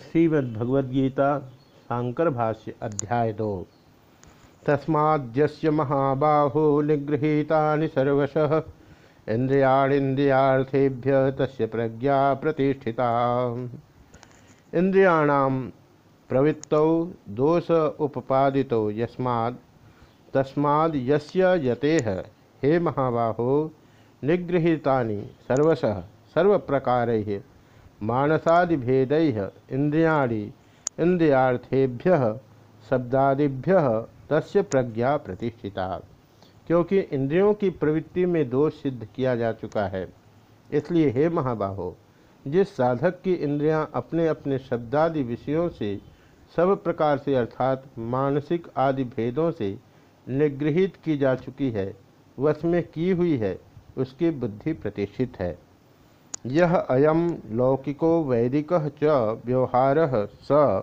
श्रीमद्भगवद्गीता शांकर भाष्य, अध्याय दो। तस्माद्यस्य महाबाहो निगृहीता सर्वश इंद्रियाणीन्द्रियार्थेभ्य तस्य प्रज्ञा प्रतिष्ठिता। इंद्रियाणाम प्रवृत्तौ दोष उपपादितो यस्मात्, तस्माद् यस्य यतेह, हे महाबाहो, निगृहीतानि सर्वशः, सर्वप्रकारैः मानसादिभेद इंद्रिया इंद्रियार्थेभ्य शब्दादिभ्य तस्य प्रज्ञा प्रतिष्ठिता। क्योंकि इंद्रियों की प्रवृत्ति में दोष सिद्ध किया जा चुका है। इसलिए हे महाबाहो, जिस साधक की इंद्रियाँ अपने अपने शब्दादि विषयों से सब प्रकार से अर्थात मानसिक आदि भेदों से निगृहित की जा चुकी है, वश में की हुई है, उसकी बुद्धि प्रतिष्ठित है। यह अयम लौकिको वैदिक च व्यवहार स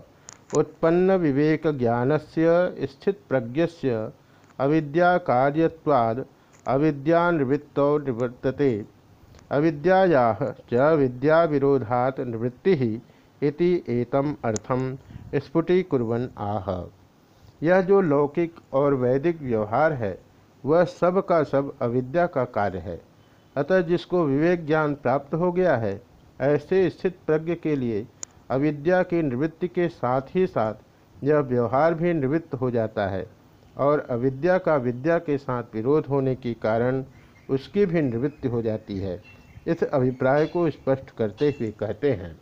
उत्पन्न विवेक ज्ञान से स्थित प्रज्ञस्य अविद्या कार्यवाद अविद्यावृत्त निवर्तते। अविद्या च विद्या विरोधात निवृत्ति इति एतम अर्थम स्फुटीकुर्वन् आह। यह जो लौकिक और वैदिक व्यवहार है, वह सब का सब अविद्या का कार्य है। अतः जिसको विवेक ज्ञान प्राप्त हो गया है, ऐसे स्थित प्रज्ञ के लिए अविद्या की निवृत्ति के साथ ही साथ यह व्यवहार भी निवृत्त हो जाता है और अविद्या का विद्या के साथ विरोध होने के कारण उसकी भी निवृत्ति हो जाती है। इस अभिप्राय को स्पष्ट करते हुए कहते हैं।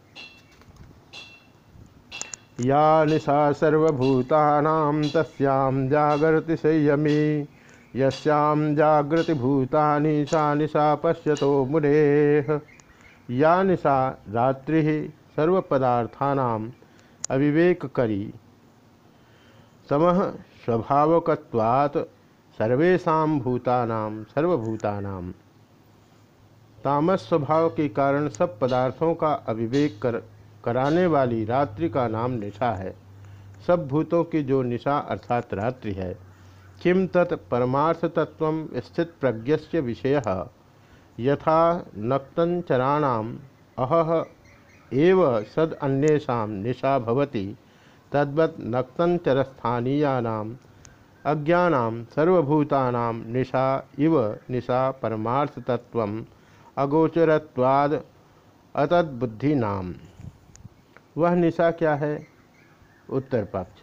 या निशा सर्वभूतानाम तस्याम जागृति संयमी। यस्याम जागृति भूतानि सा निशा पश्यतो मुने या निशा रात्रि सर्वपदार्थानाम अविवेककरी। समः स्वभावकत्वात् सर्वेशा भूतानाम सर्वभूतानाम तामस स्वभाव के कारण सब पदार्थों का अविवेक कर, कराने वाली रात्रि का नाम निशा है। सब भूतों की जो निशा अर्थात रात्रि है। किम तत् परमार्थतत्व स्थित प्रज्ञस्य विषय? यथा नक्तंचराणाम अहह एव सद अन्येषां निशा भवति, तद्वत् नक्तंचरस्थानीयानाम अज्ञानां सर्वभूतानां निशा इव निशा परमार्थतत्व अगोचरत्वाद अतद्बुद्धीनाम। वह निशा क्या है? उत्तर पक्ष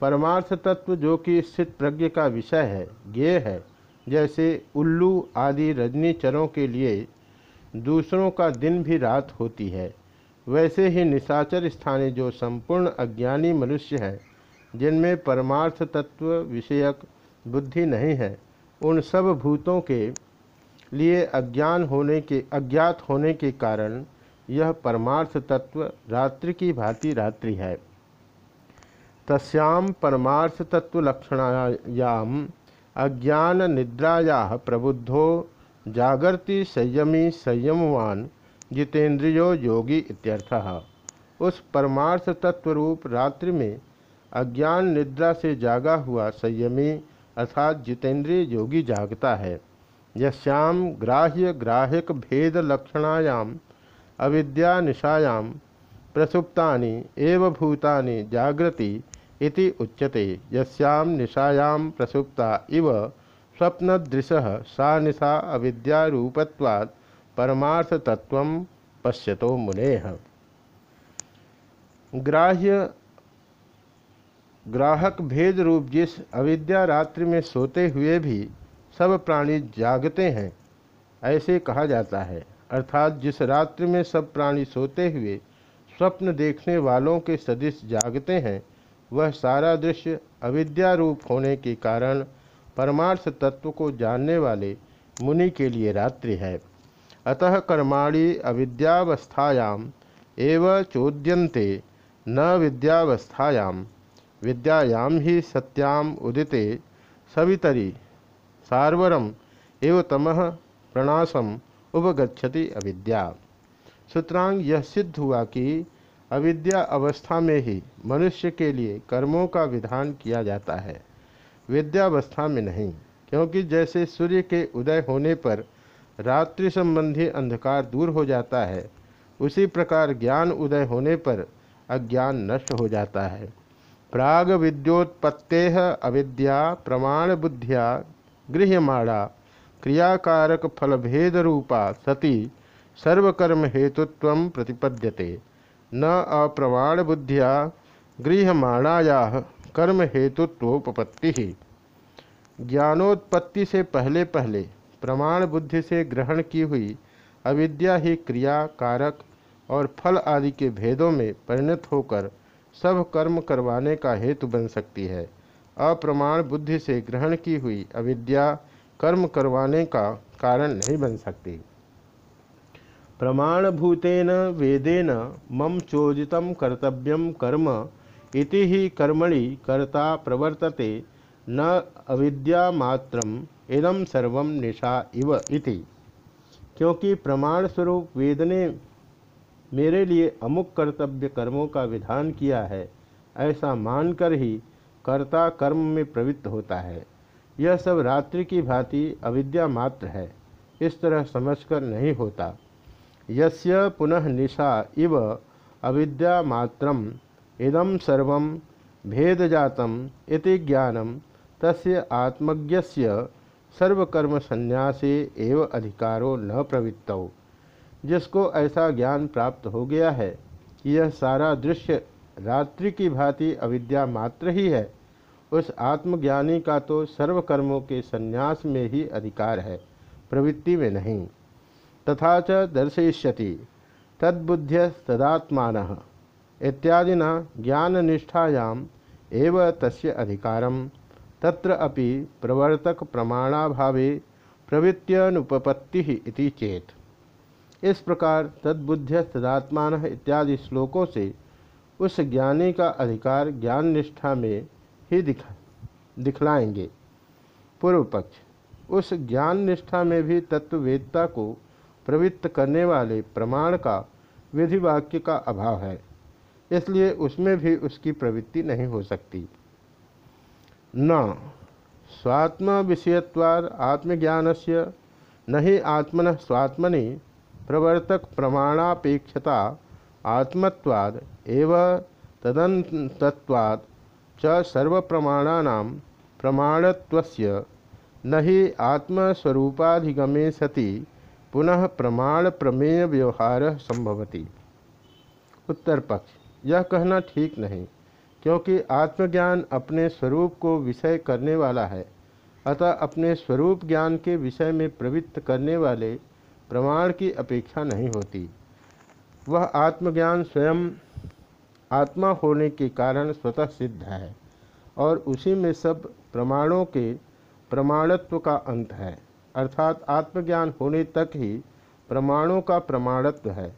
परमार्थ तत्व जो कि स्थित प्रज्ञ का विषय है, ज्ञेय है, जैसे उल्लू आदि रजनीचरों के लिए दूसरों का दिन भी रात होती है, वैसे ही निशाचर स्थानीय जो संपूर्ण अज्ञानी मनुष्य है, जिनमें परमार्थ तत्व विषयक बुद्धि नहीं है, उन सब भूतों के लिए अज्ञान होने के, अज्ञात होने के कारण यह परमार्थ तत्व रात्रि की भांति रात्रि है। परमार्थतत्वलक्षणायाम अज्ञान निद्राया प्रबुद्धो जागृति संयमी संयमवान जितेंद्रियो योगी इत्यर्थः। उस परमार्थ तत्वरूप रात्रि में अज्ञान निद्रा से जागा हुआ संयमी अर्थात जितेंद्रिय योगी जागता है। यश्याम ग्राह्य ग्राहक भेद लक्षणायाम अविद्या निशायाम प्रसुप्तानि एव भूतानि जागृति इति उच्यते। यस्याम निशायाम प्रसुप्ता इव स्वप्नदृश सा निशा अविद्यारूपत्वात् परमार्थतत्व पश्यतो मुने। ग्राह्य ग्राहक भेद रूप जिस अविद्या रात्रि में सोते हुए भी सब प्राणी जागते हैं, ऐसे कहा जाता है। अर्थात जिस रात्रि में सब प्राणी सोते हुए स्वप्न देखने वालों के सदिश जागते हैं वह सारा दृश्य अविद्या रूप होने के कारण परमार्थ तत्व को जानने वाले मुनि के लिए रात्रि है। अतः कर्माणि अविद्यावस्थायाम एव चोद्यन्ते न विद्यावस्थायाम। विद्यायाम ही सत्याम उदिते सवितरी सार्वरम एव तमह प्रणासम उपगछति अविद्या। सुतरांग यह सिद्ध हुआ कि अविद्या अवस्था में ही मनुष्य के लिए कर्मों का विधान किया जाता है। विद्यावस्था में नहीं, क्योंकि जैसे सूर्य के उदय होने पर रात्रि संबंधी अंधकार दूर हो जाता है, उसी प्रकार ज्ञान उदय होने पर अज्ञान नष्ट हो जाता है। प्राग विद्योत्पत्ते अविद्या, प्रमाण बुद्धिया, गृह्यमाणा, क्रियाकारक फलभेद रूपा सती, सर्वकर्म हेतुत्व प्रतिपद्यते। न अप्रमाण बुद्धिया गृह्यमाणाया कर्म हेतुत्वोपत्ति ज्ञानोत्पत्ति से पहले पहले प्रमाण बुद्धि से ग्रहण की हुई अविद्या ही क्रिया, कारक और फल आदि के भेदों में परिणत होकर सब कर्म करवाने का हेतु बन सकती है। अप्रमाण बुद्धि से ग्रहण की हुई अविद्या कर्म करवाने का कारण नहीं बन सकती। प्रमाणभूतेन वेदेन मम चोदित कर्तव्य कर्म, इति ही कर्मणि कर्ता प्रवर्तते, न अविद्यामात्रम इदम सर्व निशा इव इति। क्योंकि प्रमाण स्वरूप वेद ने मेरे लिए अमुक कर्तव्य कर्मों का विधान किया है, ऐसा मानकर ही कर्ता कर्म में प्रवृत्त होता है। यह सब रात्रि की भांति अविद्या मात्र है, इस तरह समझकर नहीं होता। यस्य पुनः निशा इव अविद्या मात्रम इदम सर्व भेदजातम इति ज्ञानम तस्य आत्मज्ञस्य सर्वकर्म संन्यासे एव अधिकारो न प्रवृत्त। जिसको ऐसा ज्ञान प्राप्त हो गया है कि यह सारा दृश्य रात्रि की भांति अविद्या मात्र ही है, उस आत्मज्ञानी का तो सर्वकर्मों के संन्यास में ही अधिकार है, प्रवृत्ति में नहीं। तथा च दर्शयिष्यति। तद्बुद्ध्य तदात्मान इत्यादिना ज्ञाननिष्ठायाम एव तस्य अधिकारम। तत्र अपि प्रवर्तक प्रमाणाभावे प्रवृत्त्यनुपपत्ति इति चेत। इस प्रकार तद्बुद्ध तदात्मान इत्यादि श्लोकों से उस ज्ञानी का अधिकार ज्ञान निष्ठा में ही दिखा, दिखलाएँगे। पूर्व पक्ष उस ज्ञान निष्ठा में भी तत्ववेदता को प्रवृत्त करने वाले प्रमाण का विधि वाक्य का अभाव है। इसलिए उसमें भी उसकी प्रवृत्ति नहीं हो सकती। न। स्वात्म विषयत्वाद आत्मज्ञान से न ही आत्मन स्वात्मनि प्रवर्तक प्रमाणापेक्षता आत्मत्वाद एव तदन्तत्वाद च सर्वप्रमाणानां प्रमाणत्वस्य न ही आत्मस्वरूपाधिगमे सति पुनः प्रमाण प्रमेय व्यवहार संभवती। उत्तर पक्ष, यह कहना ठीक नहीं, क्योंकि आत्मज्ञान अपने स्वरूप को विषय करने वाला है, अतः अपने स्वरूप ज्ञान के विषय में प्रवृत्त करने वाले प्रमाण की अपेक्षा नहीं होती। वह आत्मज्ञान स्वयं आत्मा होने के कारण स्वतः सिद्ध है, और उसी में सब प्रमाणों के प्रमाणत्व का अंत है। अर्थात आत्मज्ञान होने तक ही प्रमाणों का प्रमाणत्व है।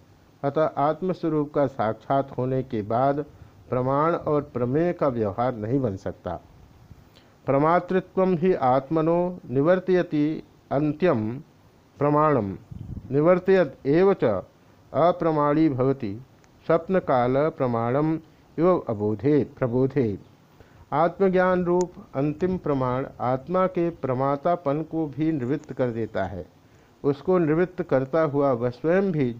अतः आत्मस्वरूप का साक्षात होने के बाद प्रमाण और प्रमेय का व्यवहार नहीं बन सकता। प्रमातृत्व ही आत्मनो निवर्तयति अंत्यम प्रमाणम निवर्तयत एव अप्रमाणी भवति स्वप्न काल प्रमाणम इव अबोधे प्रबोधे आत्मज्ञान रूप, अंतिम प्रमाण, आत्मा के प्रमातापन को भी निवृत्त कर देता है। उसको निवृत्त करता हुआ वह स्वयं भी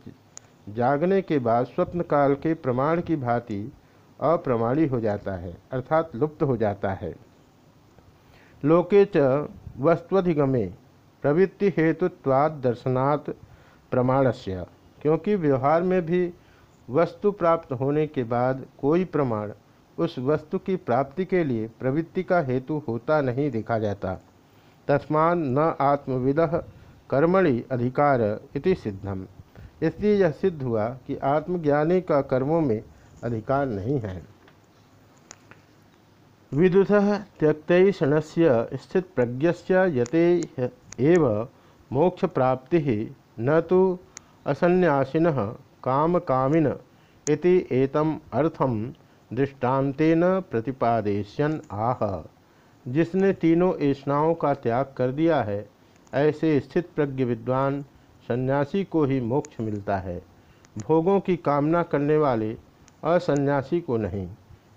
जागने के बाद स्वप्न काल के प्रमाण की भांति अप्रमाणी हो जाता है, अर्थात लुप्त हो जाता है। लोके च वस्त्वधिगमे, प्रवृत्ति हेतुत्वाद दर्शनात् प्रमाणस्य, क्योंकि व्यवहार में भी वस्तु प्राप्त होने के बाद कोई प्रमाण उस वस्तु की प्राप्ति के लिए प्रवृत्ति का हेतु होता नहीं देखा जाता। तस्मान न आत्मविद कर्मणि अधिकार इति सिद्धम। इसलिए यह सिद्ध हुआ कि आत्मज्ञानी का कर्मों में अधिकार नहीं है। विदुष त्यक्तण से स्थित प्रज्ञ यते एव मोक्ष प्राप्ति न तो असन्यासीन काम कामिन इति एतम अर्थम दृष्टान्तेन प्रतिपादेशन आह। जिसने तीनों ऐसाओं का त्याग कर दिया है, ऐसे स्थित प्रज्ञ विद्वान सन्यासी को ही मोक्ष मिलता है। भोगों की कामना करने वाले असन्यासी को नहीं।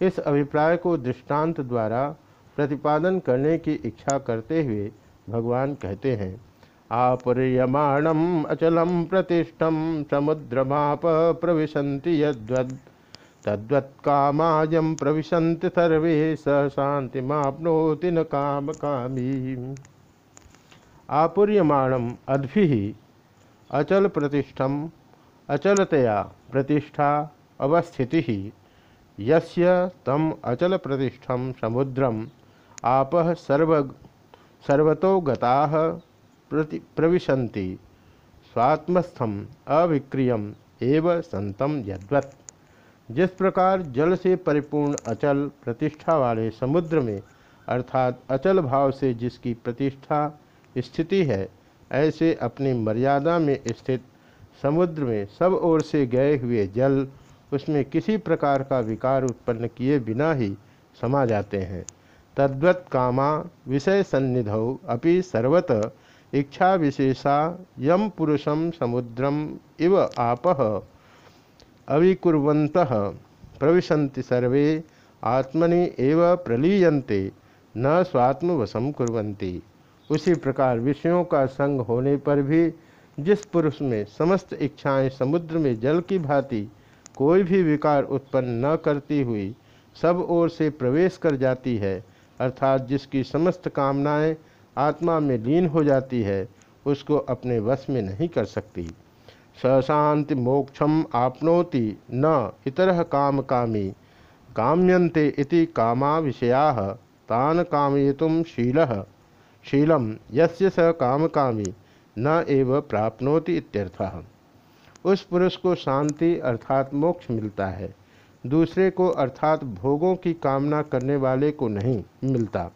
इस अभिप्राय को दृष्टांत द्वारा प्रतिपादन करने की इच्छा करते हुए भगवान कहते हैं, आपर्यमाणम अचलम प्रतिष्ठम, समुद्रमाप प्रविशंति यद्वद। तद्वत्कामायम प्रविशन्ति सर्वे, स शांतिमाप्नोति न काम कामी आपूर्यमाणम अद्भि, अचल प्रतिष्ठम अचलतया प्रतिष्ठा अवस्थिति, यस्य तम अचल प्रतिष्ठम समुद्रम, आपः सर्व, सर्वतो गताः प्रति, प्रविशन्ति। स्वात्मस्थम अविक्रियम एव संतम यद्वत। जिस प्रकार जल से परिपूर्ण अचल प्रतिष्ठा वाले समुद्र में, अर्थात अचल भाव से जिसकी प्रतिष्ठा स्थिति है, ऐसे अपनी मर्यादा में स्थित समुद्र में सब ओर से गए हुए जल उसमें किसी प्रकार का विकार उत्पन्न किए बिना ही समा जाते हैं। तद्वत कामा विषय सन्निधौ अपि सर्वत इच्छा विशेषा यम पुरुषम समुद्रम इव आप। अविकुवत प्रविशन्ति सर्वे, आत्मनि एव प्रलीयन्ते, न स्वात्मवशम कुर्वन्ति। उसी प्रकार विषयों का संग होने पर भी जिस पुरुष में समस्त इच्छाएँ समुद्र में जल की भांति कोई भी विकार उत्पन्न न करती हुई सब ओर से प्रवेश कर जाती है, अर्थात जिसकी समस्त कामनाएँ आत्मा में लीन हो जाती है, उसको अपने वश में नहीं कर सकती। सशांति मोक्षम आपनोति न इतर काम कामी काम्यन्ते इति कामा विषया तान कामयितुम शील। शीलम यस्य स काम कामी न एव प्राप्नोति इत्यर्थः। उस पुरुष को शांति अर्थात मोक्ष मिलता है। दूसरे को अर्थात भोगों की कामना करने वाले को नहीं मिलता।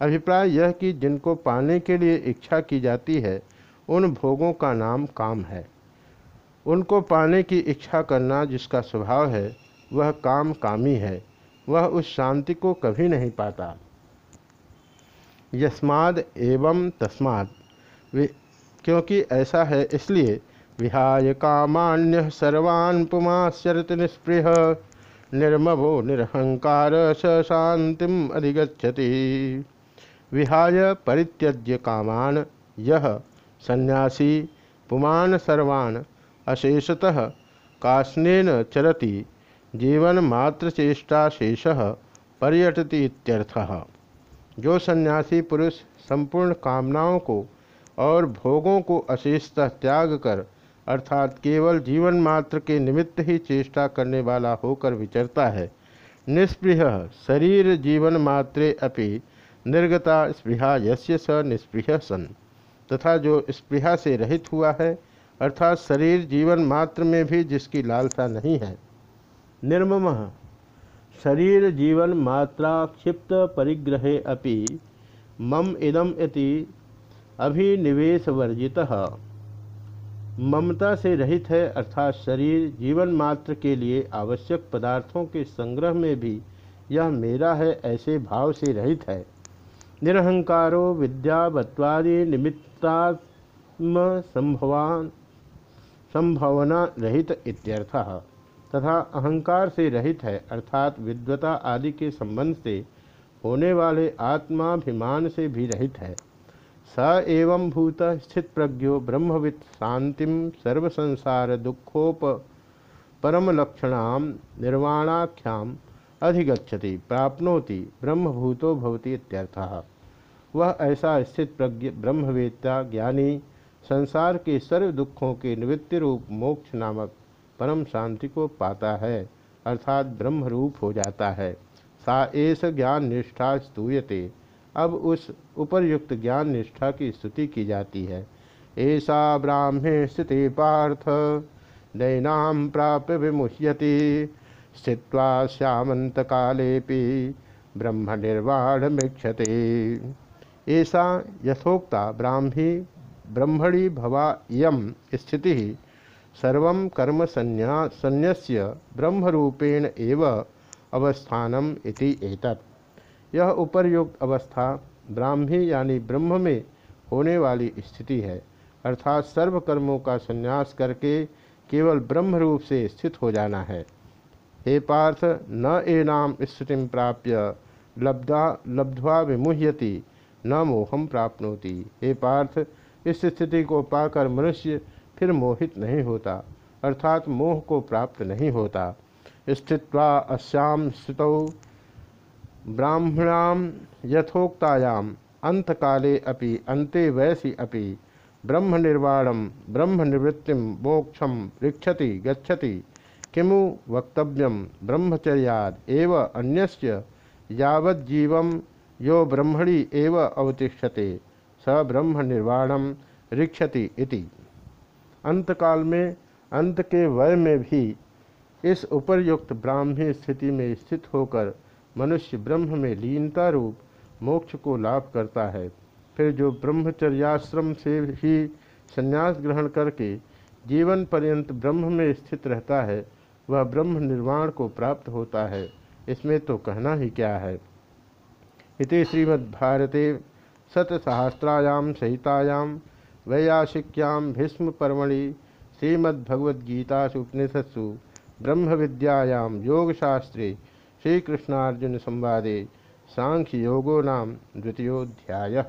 अभिप्राय यह कि जिनको पाने के लिए इच्छा की जाती है, उन भोगों का नाम काम है। उनको पाने की इच्छा करना जिसका स्वभाव है, वह काम कामी है, वह उस शांति को कभी नहीं पाता। यस्माद एवं तस्माद। क्योंकि ऐसा है, इसलिए विहाय कामान्य सर्वान् पुमाश्चरत निष्पृह निर्मभो निरहंकार स शांतिम अधिगछति विहाय परित्यज्य कामान यह सन्यासी पुमान सर्वान् अशेषतः काष्नेन चरति जीवन मात्र चेष्टा शेष पर्यटति इत्यर्थः। जो सन्यासी पुरुष संपूर्ण कामनाओं को और भोगों को अशेषतः त्याग कर, अर्थात केवल जीवन मात्र के निमित्त ही चेष्टा करने वाला होकर विचरता है निष्पृह शरीर जीवन मात्रे अपि निर्गता स्पृहा यस्य स निष्पृह सन। तथा जो स्पृहा से रहित हुआ है अर्थात शरीर जीवन मात्र में भी जिसकी लालसा नहीं है। निर्मम, शरीर जीवन मात्रा क्षिप्त परिग्रहे अपि मम इदम इति अभिनिवेश वर्जित ममता से रहित है अर्थात शरीर जीवन मात्र के लिए आवश्यक पदार्थों के संग्रह में भी यह मेरा है ऐसे भाव से रहित है। निरहंकारो विद्यावत्वादि निमित्तात्म संभवान संभावना रहित इत्यर्थः। तथा अहंकार से रहित है, अर्थात विद्वता आदि के संबंध से होने वाले आत्माभिमान से भी रहित है। स एवं भूत स्थित प्रज्ञो ब्रह्मविद शांतिम सर्व संसार दुखोप परम लक्षणाम निर्वाणाख्याम अधिगछति प्राप्नोति, ब्रह्मभूतो भवति इत्यर्थः। वह ऐसा स्थित प्रज्ञ ब्रह्मवेत्ता ज्ञानी संसार के सर्व दुखों के निवृत्ति रूप मोक्ष नामक परम शांति को पाता है, अर्थात ब्रह्म रूप हो जाता है। सा एस ज्ञान निष्ठा स्तूयते। अब उस उपरयुक्त ज्ञान निष्ठा की स्तुति की जाती है। ऐसा ब्राह्मे स्थिति पार्थ नैनाम प्राप्य विमुह्यति। स्थित्वा श्यामंत कालेपि ब्रह्म निर्वाण मृक्षते ऐसा यथोक्ता ब्राह्मी ब्रह्मणी भवा इयम स्थिति। सर्व कर्म संन्यास्य ब्रह्मरूपेण एव अवस्थानम इति एतत्। यह उपर्युक्त अवस्था ब्राह्मी यानी ब्रह्म में होने वाली स्थिति है। अर्थात सर्व कर्मों का संन्यास करके केवल ब्रह्म रूप से स्थित हो जाना है। हे पार्थ, न एनाम स्थिति प्राप्य लब्धा लब्ध्वा विमुह्यति, न मोहम प्राप्नोति। हे पार्थ इस स्थिति को पाकर मनुष्य फिर मोहित नहीं होता, अर्थात मोह को प्राप्त नहीं होता। स्थित्वा अस्याम स्थितौ ब्राह्मणाम यथोक्तायाम अंतकाले अपि अन्ते वैसी अपि ब्रह्म निर्वाणम ब्रह्म निवृत्ति मोक्षम ऋक्षति गच्छति, किमु वक्तव्यम ब्रह्मचर्याद एव अन्यस्य यावज्जीवम यो ब्रह्मणि एव अवतिष्ठते। ब्रह्म निर्वाणम रिक्षति इति। अंतकाल में, अंत के वय में भी इस उपर्युक्त ब्राह्मी स्थिति में स्थित होकर मनुष्य ब्रह्म में लीनता रूप मोक्ष को लाभ करता है। फिर जो ब्रह्मचर्याश्रम से ही संन्यास ग्रहण करके जीवन पर्यंत ब्रह्म में स्थित रहता है, वह ब्रह्म निर्वाण को प्राप्त होता है। इसमें तो कहना ही क्या है। इति श्रीमद्भारते शतसहस्रायां सहितायां वैयासिक्यां भीष्मपर्वणि श्रीमद्भगवद्गीतासु उपनिषत्सु ब्रह्म विद्यायां योगशास्त्रे श्रीकृष्णार्जुन संवादे सांख्य योगो नाम द्वितीयोध्याय